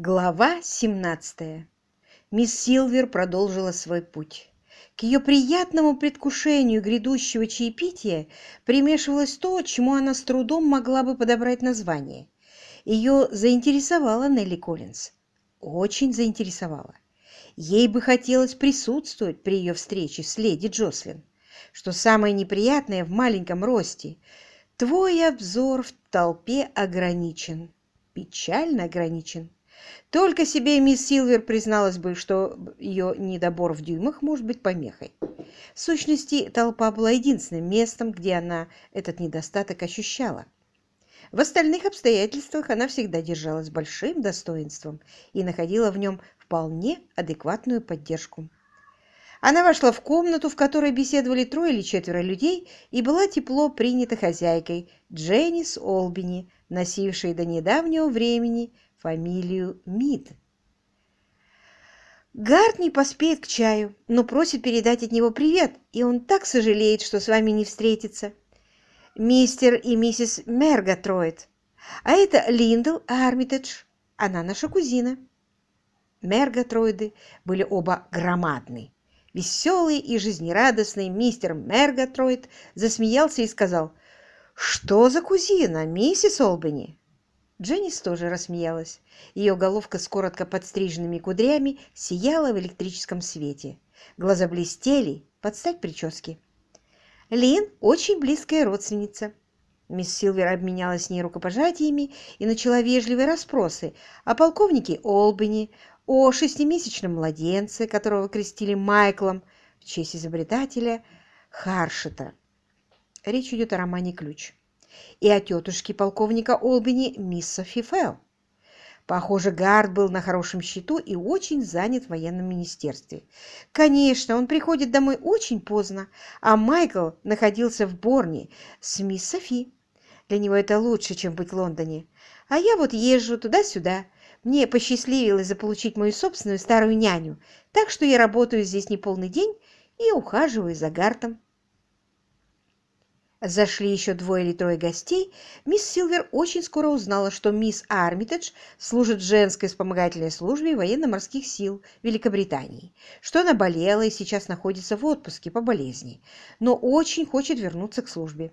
Глава 17. Мисс Силвер продолжила свой путь. К ее приятному предвкушению грядущего чаепития примешивалось то, чему она с трудом могла бы подобрать название. Ее заинтересовала Нелли Коллинз. Очень заинтересовала. Ей бы хотелось присутствовать при ее встрече с леди Джослин. Что самое неприятное в маленьком росте – твой обзор в толпе ограничен, печально ограничен. Только себе мисс Силвер призналась бы, что ее недобор в дюймах может быть помехой. В сущности, толпа была единственным местом, где она этот недостаток ощущала. В остальных обстоятельствах она всегда держалась большим достоинством и находила в нем вполне адекватную поддержку. Она вошла в комнату, в которой беседовали трое или четверо людей, и была тепло принята хозяйкой Дженнис Олбини, носившей до недавнего времени фамилию Мид. Гард не поспеет к чаю, но просит передать от него привет, и он так сожалеет, что с вами не встретится. Мистер и миссис Мергатроид. А это Линдл Армитедж. Она наша кузина. Мергатроиды были оба громадны. Веселый и жизнерадостный мистер Мергатроид засмеялся и сказал, «Что за кузина, миссис Олбани?» Дженнис тоже рассмеялась. Ее головка с коротко подстриженными кудрями сияла в электрическом свете. Глаза блестели под стать прическе. Лин очень близкая родственница. Мисс Силвер обменялась с ней рукопожатиями и начала вежливые расспросы о полковнике Олбани, о шестимесячном младенце, которого крестили Майклом в честь изобретателя Харшета. Речь идет о романе «Ключ» и о тетушке полковника Олбини мисс Софи Фелл. Похоже, Гард был на хорошем счету и очень занят в военном министерстве. Конечно, он приходит домой очень поздно, а Майкл находился в Борне с мисс Софи. Для него это лучше, чем быть в Лондоне. А я вот езжу туда-сюда. Мне посчастливилось заполучить мою собственную старую няню, так что я работаю здесь не полный день и ухаживаю за Гартом. Зашли еще двое или трое гостей. Мисс Силвер очень скоро узнала, что мисс Армитедж служит женской вспомогательной службе военно-морских сил Великобритании, что она болела и сейчас находится в отпуске по болезни, но очень хочет вернуться к службе.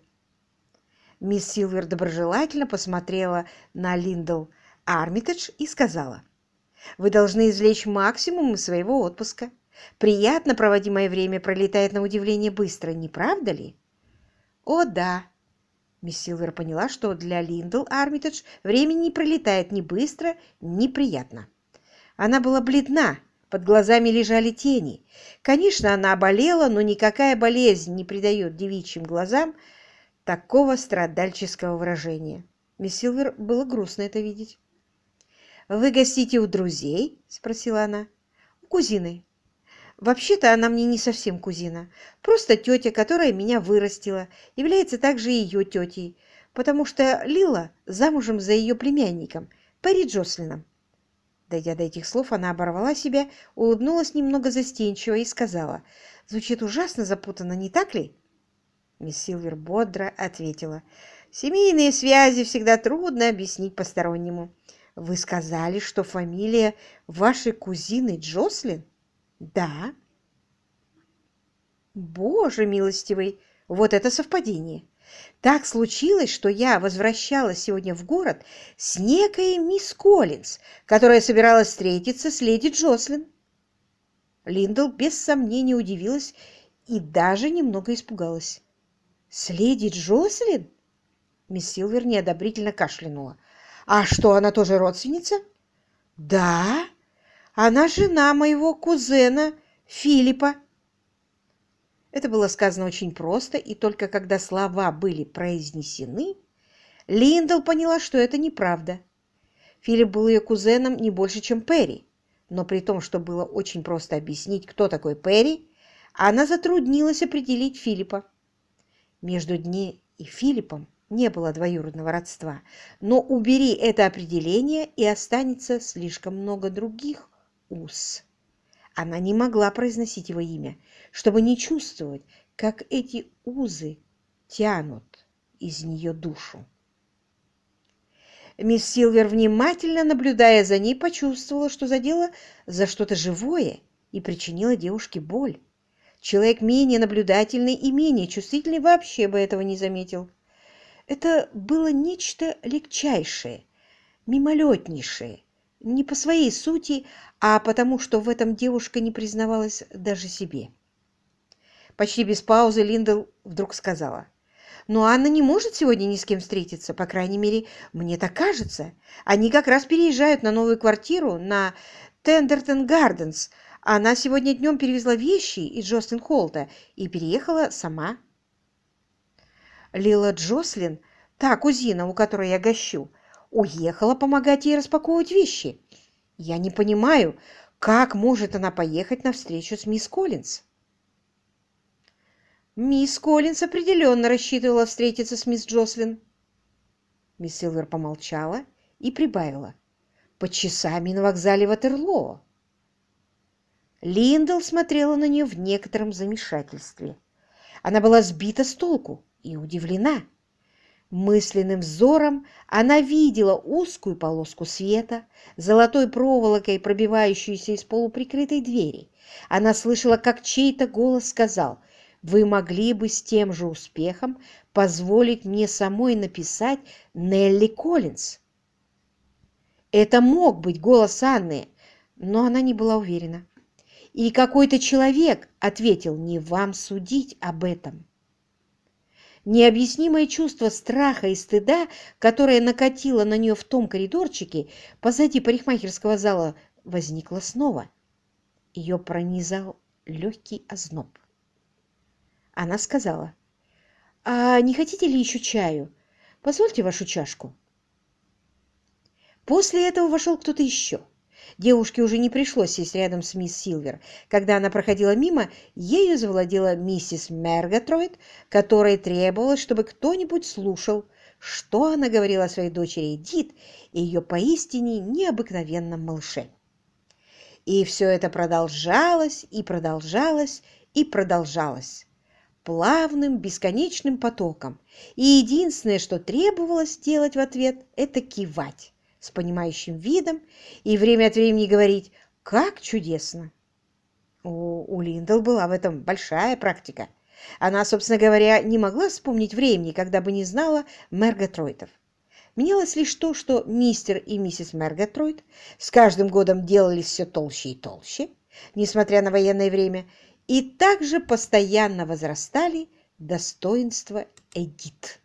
Мисс Силвер доброжелательно посмотрела на Линдл Армитедж и сказала, «Вы должны извлечь максимум из своего отпуска. Приятно проводимое время пролетает на удивление быстро, не правда ли?» «О, да!» Мисс Силвер поняла, что для Линдл Армитедж время не пролетает ни быстро, ни приятно. Она была бледна, под глазами лежали тени. Конечно, она болела, но никакая болезнь не придает девичьим глазам такого страдальческого выражения. Мисс Силвер было грустно это видеть. «Вы гостите у друзей?» – спросила она. «У кузины. Вообще-то она мне не совсем кузина, просто тетя, которая меня вырастила, является также ее тетей, потому что Лила замужем за ее племянником, Перри Джослином. Дойдя до этих слов, она оборвала себя, улыбнулась немного застенчиво и сказала, «Звучит ужасно запутанно, не так ли?» Мисс Силвер бодро ответила, «Семейные связи всегда трудно объяснить постороннему. Вы сказали, что фамилия вашей кузины Джослин?» Да. Боже милостивый, вот это совпадение. Так случилось, что я возвращалась сегодня в город с некой мисс Коллинз, которая собиралась встретиться с леди Джослин. Линдл без сомнения удивилась и даже немного испугалась. «С леди Джослин?» Мисс Силвер неодобрительно кашлянула. «А что, она тоже родственница?» «Да, она жена моего кузена Филиппа. Это было сказано очень просто, и только когда слова были произнесены, Линдл поняла, что это неправда. Филипп был ее кузеном не больше, чем Перри, но при том, что было очень просто объяснить, кто такой Перри, она затруднилась определить Филиппа. Между ней и Филиппом не было двоюродного родства, но убери это определение, и останется слишком много других Ус. Она не могла произносить его имя, чтобы не чувствовать, как эти узы тянут из нее душу. Мисс Силвер, внимательно наблюдая за ней, почувствовала, что задела за что-то живое и причинила девушке боль. Человек менее наблюдательный и менее чувствительный вообще бы этого не заметил. Это было нечто легчайшее, мимолетнейшее, не по своей сути, а потому, что в этом девушка не признавалась даже себе. Почти без паузы Линдл вдруг сказала. «Но Анна не может сегодня ни с кем встретиться, по крайней мере, мне так кажется. Они как раз переезжают на новую квартиру на Тендертон Гарденс. Она сегодня днем перевезла вещи из Джослин Холта и переехала сама». Лила Джослин, та кузина, у которой я гощу, уехала помогать ей распаковывать вещи. Я не понимаю, как может она поехать на встречу с мисс Коллинз? Мисс Коллинз определенно рассчитывала встретиться с мисс Джослин. Мисс Силвер помолчала и прибавила. Под часами на вокзале Ватерлоо. Линдл смотрела на нее в некотором замешательстве. Она была сбита с толку и удивлена. Мысленным взором она видела узкую полоску света, золотой проволокой, пробивающуюся из полуприкрытой двери. Она слышала, как чей-то голос сказал «Вы могли бы с тем же успехом позволить мне самой написать Нелли Коллинз». Это мог быть голос Анны, но она не была уверена. И какой-то человек ответил «Не вам судить об этом». Необъяснимое чувство страха и стыда, которое накатило на нее в том коридорчике позади парикмахерского зала, возникло снова. Ее пронизал легкий озноб. Она сказала, «А не хотите ли еще чаю? Позвольте вашу чашку». После этого вошел кто-то еще. Девушке уже не пришлось сесть рядом с мисс Силвер. Когда она проходила мимо, ею завладела миссис Мерготройд, которой требовалось, чтобы кто-нибудь слушал, что она говорила о своей дочери Эдит и ее поистине необыкновенном малыше. И все это продолжалось и продолжалось и продолжалось плавным, бесконечным потоком. И единственное, что требовалось делать в ответ, это кивать с понимающим видом и время от времени говорить «как чудесно». У, у Линдл была в этом большая практика. Она, собственно говоря, не могла вспомнить времени, когда бы не знала Мерготройтов. Менялось лишь то, что мистер и миссис Мерготройд с каждым годом делались все толще и толще, несмотря на военное время, и также постоянно возрастали достоинства Эдит.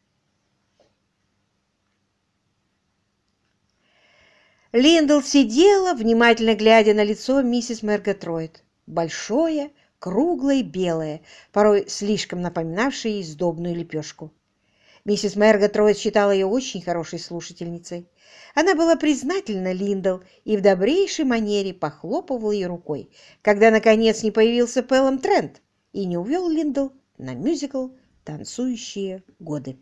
Линдл сидела, внимательно глядя на лицо миссис Мерготроид. Большое, круглое белое, порой слишком напоминавшее ей лепешку. Миссис Мерготроид считала ее очень хорошей слушательницей. Она была признательна Линдл и в добрейшей манере похлопывала ее рукой, пока, наконец, не появился Пэллом Трент и не увел Линдл на мюзикл «Танцующие годы».